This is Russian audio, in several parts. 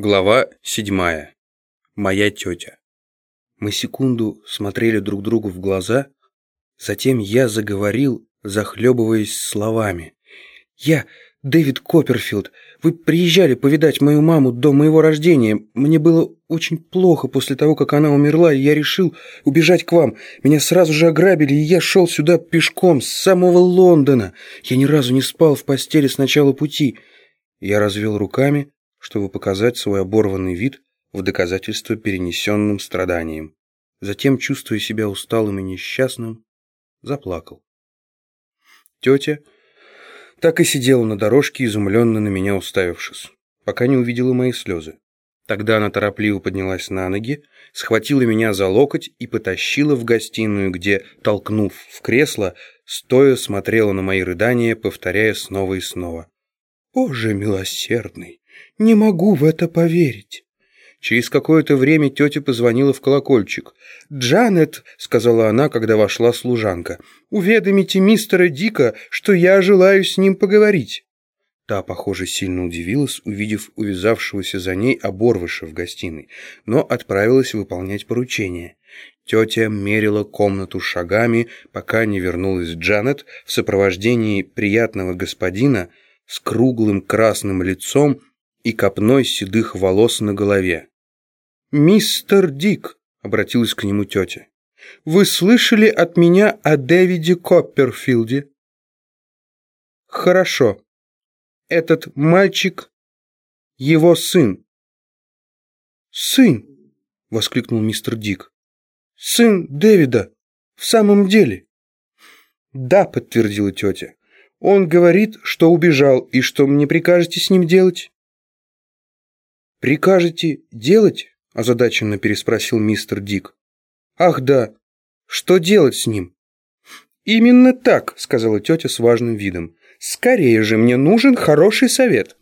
Глава седьмая. Моя тетя. Мы секунду смотрели друг другу в глаза, затем я заговорил, захлебываясь словами. «Я, Дэвид Копперфилд, вы приезжали повидать мою маму до моего рождения. Мне было очень плохо после того, как она умерла, и я решил убежать к вам. Меня сразу же ограбили, и я шел сюда пешком с самого Лондона. Я ни разу не спал в постели с начала пути». Я развел руками, чтобы показать свой оборванный вид в доказательство перенесенным страданиям. Затем, чувствуя себя усталым и несчастным, заплакал. Тетя так и сидела на дорожке, изумленно на меня уставившись, пока не увидела мои слезы. Тогда она торопливо поднялась на ноги, схватила меня за локоть и потащила в гостиную, где, толкнув в кресло, стоя смотрела на мои рыдания, повторяя снова и снова. «Боже милосердный! Не могу в это поверить!» Через какое-то время тетя позвонила в колокольчик. «Джанет», — сказала она, когда вошла служанка, — «уведомите мистера Дика, что я желаю с ним поговорить». Та, похоже, сильно удивилась, увидев увязавшегося за ней оборвыша в гостиной, но отправилась выполнять поручение. Тетя мерила комнату шагами, пока не вернулась Джанет в сопровождении приятного господина, с круглым красным лицом и копной седых волос на голове. «Мистер Дик», — обратилась к нему тетя, — «вы слышали от меня о Дэвиде Копперфилде?» «Хорошо. Этот мальчик — его сын». «Сын!» — воскликнул мистер Дик. «Сын Дэвида! В самом деле?» «Да», — подтвердила тетя. Он говорит, что убежал, и что мне прикажете с ним делать?» «Прикажете делать?» – озадаченно переспросил мистер Дик. «Ах да, что делать с ним?» «Именно так», – сказала тетя с важным видом. «Скорее же, мне нужен хороший совет».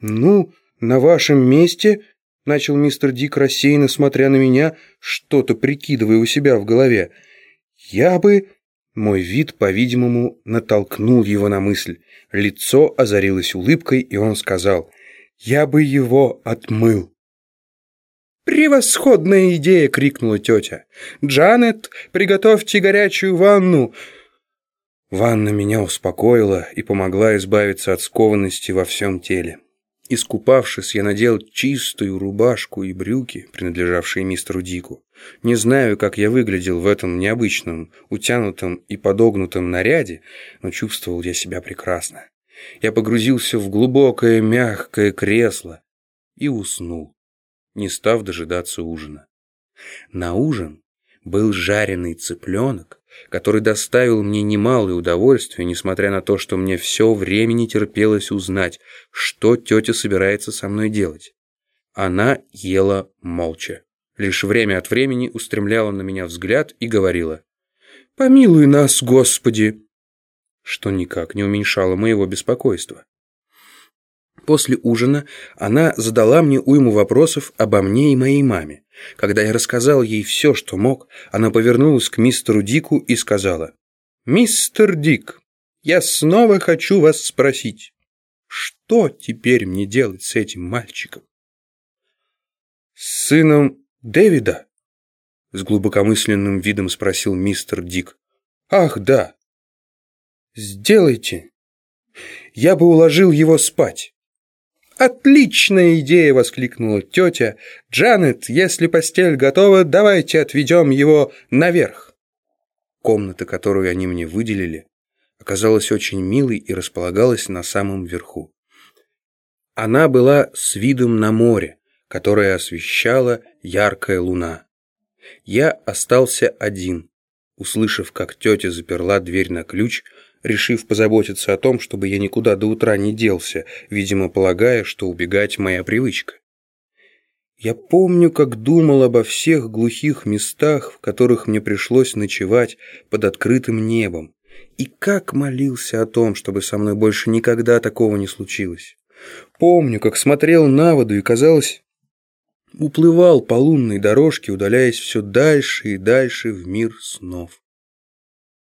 «Ну, на вашем месте», – начал мистер Дик рассеянно, смотря на меня, что-то прикидывая у себя в голове, «я бы мой вид, по-видимому, натолкнул его на мысль. Лицо озарилось улыбкой, и он сказал, «Я бы его отмыл». «Превосходная идея!» — крикнула тетя. «Джанет, приготовьте горячую ванну!» Ванна меня успокоила и помогла избавиться от скованности во всем теле. Искупавшись, я надел чистую рубашку и брюки, принадлежавшие мистеру Дику. Не знаю, как я выглядел в этом необычном, утянутом и подогнутом наряде, но чувствовал я себя прекрасно. Я погрузился в глубокое мягкое кресло и уснул, не став дожидаться ужина. На ужин был жареный цыпленок, который доставил мне немалое удовольствие, несмотря на то, что мне все время не терпелось узнать, что тетя собирается со мной делать. Она ела молча. Лишь время от времени устремляла на меня взгляд и говорила «Помилуй нас, Господи!» Что никак не уменьшало моего беспокойства. После ужина она задала мне уйму вопросов обо мне и моей маме. Когда я рассказал ей все, что мог, она повернулась к мистеру Дику и сказала, «Мистер Дик, я снова хочу вас спросить, что теперь мне делать с этим мальчиком?» «С сыном Дэвида?» С глубокомысленным видом спросил мистер Дик. «Ах, да!» «Сделайте. Я бы уложил его спать. «Отличная идея!» — воскликнула тетя. «Джанет, если постель готова, давайте отведем его наверх». Комната, которую они мне выделили, оказалась очень милой и располагалась на самом верху. Она была с видом на море, которое освещала яркая луна. Я остался один. Услышав, как тетя заперла дверь на ключ, решив позаботиться о том, чтобы я никуда до утра не делся, видимо, полагая, что убегать моя привычка. Я помню, как думал обо всех глухих местах, в которых мне пришлось ночевать под открытым небом, и как молился о том, чтобы со мной больше никогда такого не случилось. Помню, как смотрел на воду и, казалось, уплывал по лунной дорожке, удаляясь все дальше и дальше в мир снов.